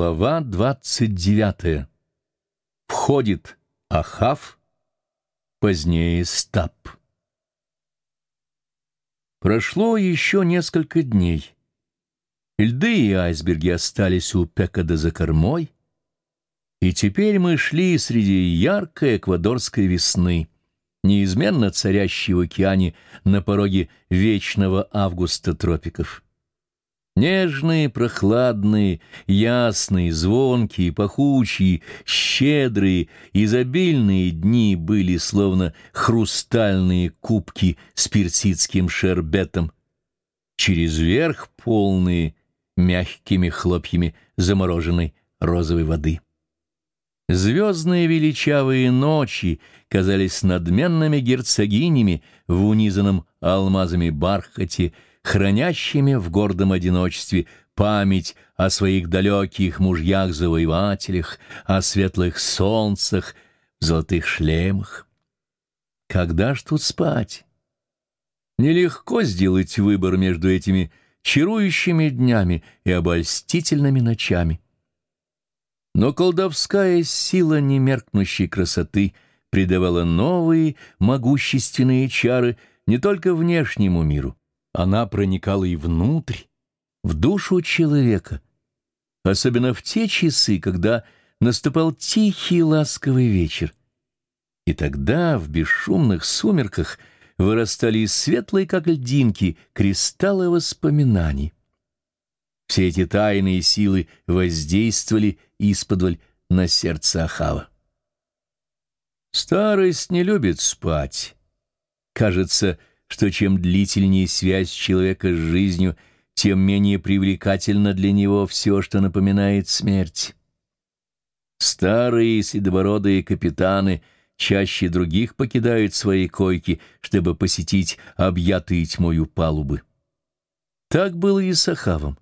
Глава двадцать девятая. Входит Ахав, позднее Стаб. Прошло еще несколько дней. Льды и айсберги остались у Пекада за кормой, и теперь мы шли среди яркой эквадорской весны, неизменно царящей в океане на пороге вечного августа тропиков. Нежные, прохладные, ясные, звонкие, пахучие, щедрые, изобильные дни были словно хрустальные кубки с персидским шербетом, через верх полные мягкими хлопьями замороженной розовой воды. Звездные величавые ночи казались надменными герцогинями в унизанном алмазами бархате, хранящими в гордом одиночестве память о своих далеких мужьях-завоевателях, о светлых солнцах, золотых шлемах. Когда ж тут спать? Нелегко сделать выбор между этими чарующими днями и обольстительными ночами. Но колдовская сила немеркнущей красоты придавала новые могущественные чары не только внешнему миру, она проникала и внутрь, в душу человека, особенно в те часы, когда наступал тихий ласковый вечер. И тогда в бесшумных сумерках вырастали светлые, как льдинки, кристаллы воспоминаний. Все эти тайные силы воздействовали исподволь на сердце Ахава. Старость не любит спать. Кажется, что чем длительнее связь человека с жизнью, тем менее привлекательно для него все, что напоминает смерть. Старые седобородые капитаны чаще других покидают свои койки, чтобы посетить объятые тьмою палубы. Так было и с Ахавом.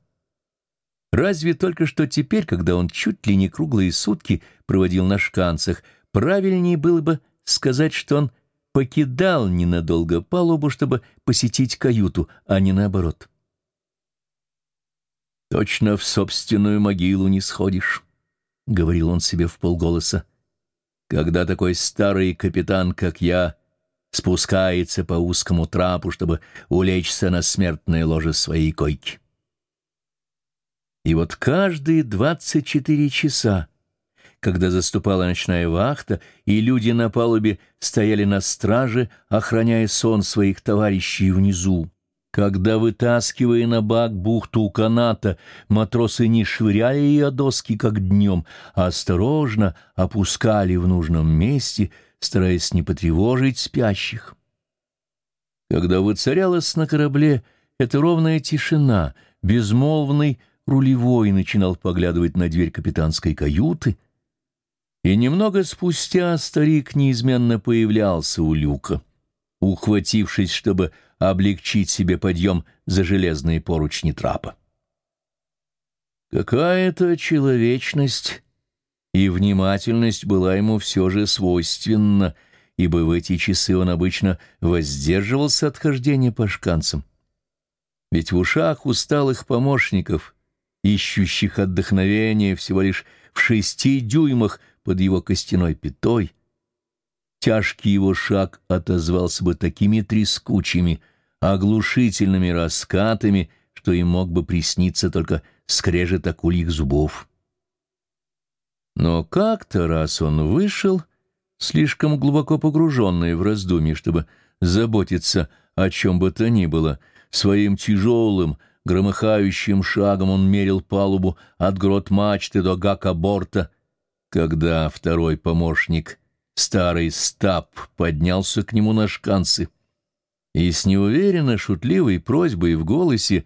Разве только что теперь, когда он чуть ли не круглые сутки проводил на шканцах, правильнее было бы сказать, что он покидал ненадолго палубу, чтобы посетить каюту, а не наоборот. «Точно в собственную могилу не сходишь», — говорил он себе в полголоса. «Когда такой старый капитан, как я, спускается по узкому трапу, чтобы улечься на смертное ложе своей койки». И вот каждые двадцать четыре часа когда заступала ночная вахта, и люди на палубе стояли на страже, охраняя сон своих товарищей внизу. Когда, вытаскивая на бак бухту у каната, матросы не швыряли ее доски, как днем, а осторожно опускали в нужном месте, стараясь не потревожить спящих. Когда воцарялась на корабле эта ровная тишина, безмолвный рулевой начинал поглядывать на дверь капитанской каюты — и немного спустя старик неизменно появлялся у люка, ухватившись, чтобы облегчить себе подъем за железные поручни трапа. Какая-то человечность и внимательность была ему все же свойственна, ибо в эти часы он обычно воздерживался от хождения по шканцам. Ведь в ушах усталых помощников, ищущих отдохновения всего лишь в шести дюймах под его костяной пятой, тяжкий его шаг отозвался бы такими трескучими, оглушительными раскатами, что им мог бы присниться только скрежет акульих зубов. Но как-то раз он вышел, слишком глубоко погруженный в раздумье, чтобы заботиться о чем бы то ни было, своим тяжелым, громыхающим шагом он мерил палубу от грот мачты до гака борта — когда второй помощник, старый Стаб, поднялся к нему на шканцы и с неуверенно шутливой просьбой в голосе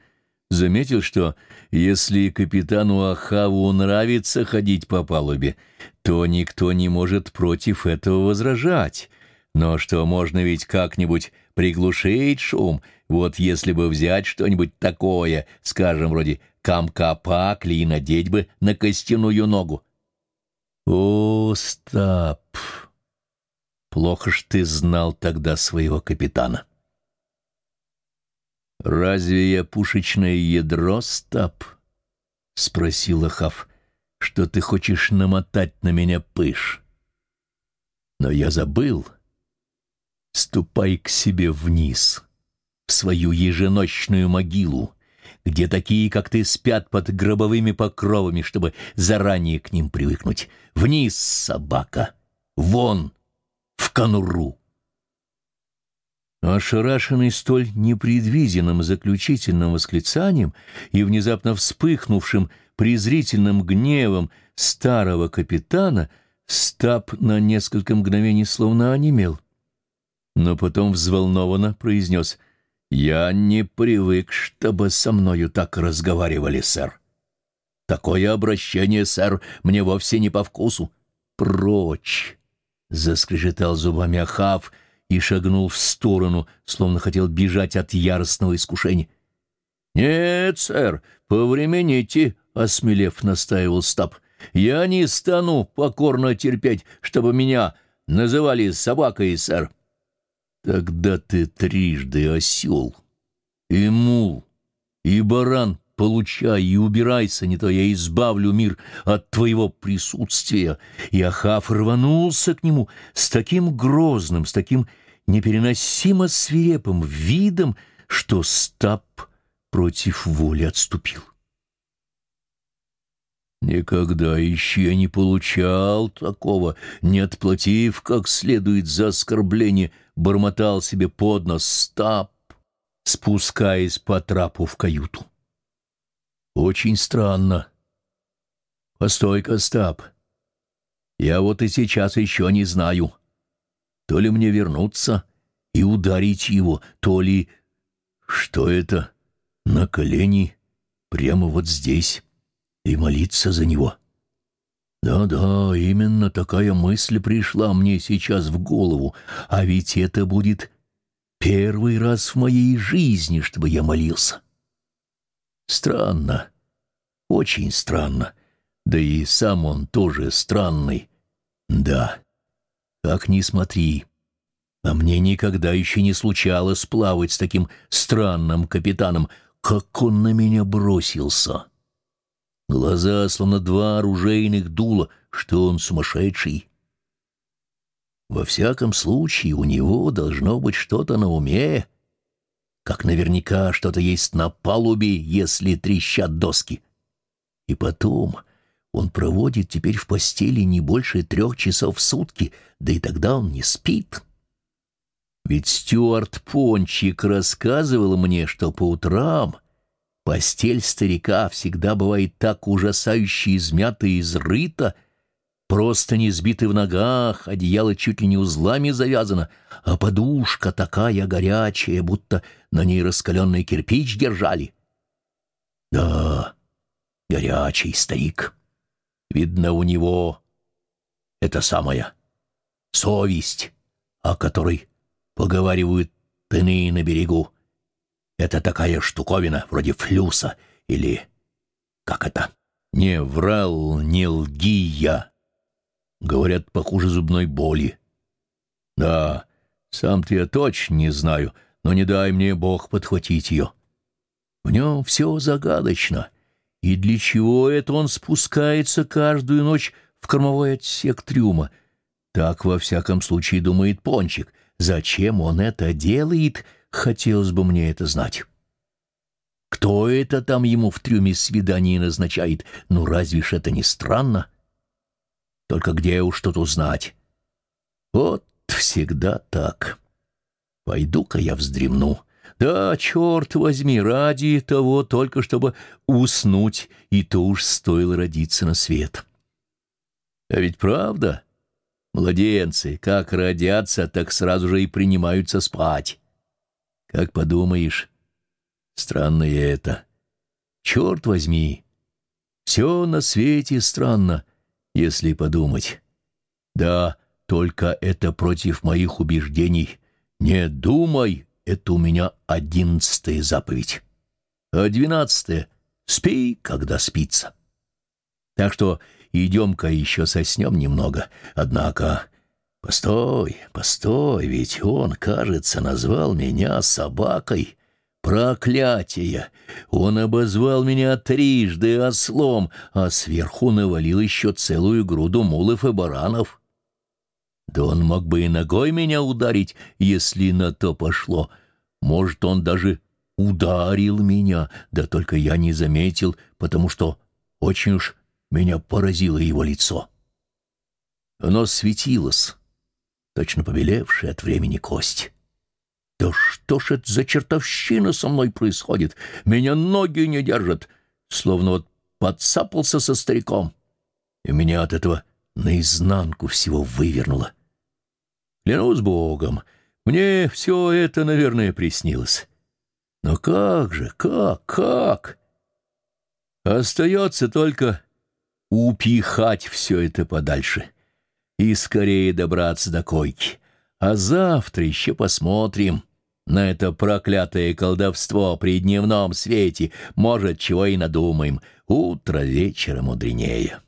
заметил, что если капитану Ахаву нравится ходить по палубе, то никто не может против этого возражать, но что можно ведь как-нибудь приглушить шум, вот если бы взять что-нибудь такое, скажем, вроде камкапакли и надеть бы на костяную ногу. О, Стап! Плохо ж ты знал тогда своего капитана. «Разве я пушечное ядро, Стап?» — спросил Ахав. что ты хочешь намотать на меня пыш. Но я забыл. Ступай к себе вниз, в свою еженочную могилу, где такие, как ты, спят под гробовыми покровами, чтобы заранее к ним привыкнуть. Вниз, собака! Вон! В конуру! Ошарашенный столь непредвиденным заключительным восклицанием и внезапно вспыхнувшим презрительным гневом старого капитана, Стаб на несколько мгновений словно онемел. Но потом взволнованно произнес «Я не привык, чтобы со мною так разговаривали, сэр. Такое обращение, сэр, мне вовсе не по вкусу. Прочь!» — заскрежетал зубами Ахав — и шагнул в сторону, словно хотел бежать от яростного искушения. «Нет, сэр, повремените», — осмелев настаивал Стаб. «Я не стану покорно терпеть, чтобы меня называли собакой, сэр». «Тогда ты трижды осел, и мул, и баран, получай и убирайся, не то я избавлю мир от твоего присутствия». И Ахав рванулся к нему с таким грозным, с таким непереносимо свирепым видом, что Стаб против воли отступил. Никогда еще не получал такого, не отплатив как следует за оскорбление, бормотал себе под нос Стаб, спускаясь по трапу в каюту. Очень странно. Постой-ка, Стаб. Я вот и сейчас еще не знаю, то ли мне вернуться и ударить его, то ли... Что это? На колени, прямо вот здесь, и молиться за него. Да-да, именно такая мысль пришла мне сейчас в голову, а ведь это будет первый раз в моей жизни, чтобы я молился. Странно, очень странно, да и сам он тоже странный. Да. Как ни смотри, а мне никогда еще не случалось плавать с таким странным капитаном, как он на меня бросился. Глаза, словно два оружейных дула, что он сумасшедший. Во всяком случае, у него должно быть что-то на уме, как наверняка что-то есть на палубе, если трещат доски. И потом он проводит теперь в постели не больше трех часов в сутки, да и тогда он не спит. Ведь Стюарт Пончик рассказывал мне, что по утрам постель старика всегда бывает так ужасающе измята и изрыта, просто не сбиты в ногах, одеяло чуть ли не узлами завязано, а подушка такая горячая, будто на ней раскаленный кирпич держали. Да, горячий старик. Видно, у него это самая совесть, о которой поговаривают иные на берегу. Это такая штуковина, вроде флюса, или... как это? Не врал, не лги я. Говорят, похуже зубной боли. Да, сам-то я точно не знаю, но не дай мне Бог подхватить ее. В нем все загадочно — и для чего это он спускается каждую ночь в кормовой отсек трюма? Так, во всяком случае, думает Пончик. Зачем он это делает, хотелось бы мне это знать. Кто это там ему в трюме свидание назначает? Ну, разве ж это не странно? Только где уж что-то узнать? Вот всегда так. Пойду-ка я вздремну. Да, черт возьми, ради того только, чтобы уснуть, и то уж стоило родиться на свет. А ведь правда, младенцы, как родятся, так сразу же и принимаются спать. Как подумаешь, странно это. Черт возьми, все на свете странно, если подумать. Да, только это против моих убеждений. Не думай, это у меня одиннадцатая заповедь. А двенадцатая — спи, когда спится. Так что идем-ка еще соснем немного. Однако, постой, постой, ведь он, кажется, назвал меня собакой. Проклятие! Он обозвал меня трижды ослом, а сверху навалил еще целую груду мулов и баранов. Да он мог бы и ногой меня ударить, если на то пошло. Может, он даже ударил меня, да только я не заметил, потому что очень уж меня поразило его лицо. Оно светилось, точно побелевшее от времени кость. Да что ж это за чертовщина со мной происходит? Меня ноги не держат, словно вот подцапался со стариком. И меня от этого наизнанку всего вывернуло. Клянусь Богом, мне все это, наверное, приснилось. Но как же, как, как? Остается только упихать все это подальше и скорее добраться до койки. А завтра еще посмотрим на это проклятое колдовство при дневном свете. Может, чего и надумаем. Утро вечера мудренее.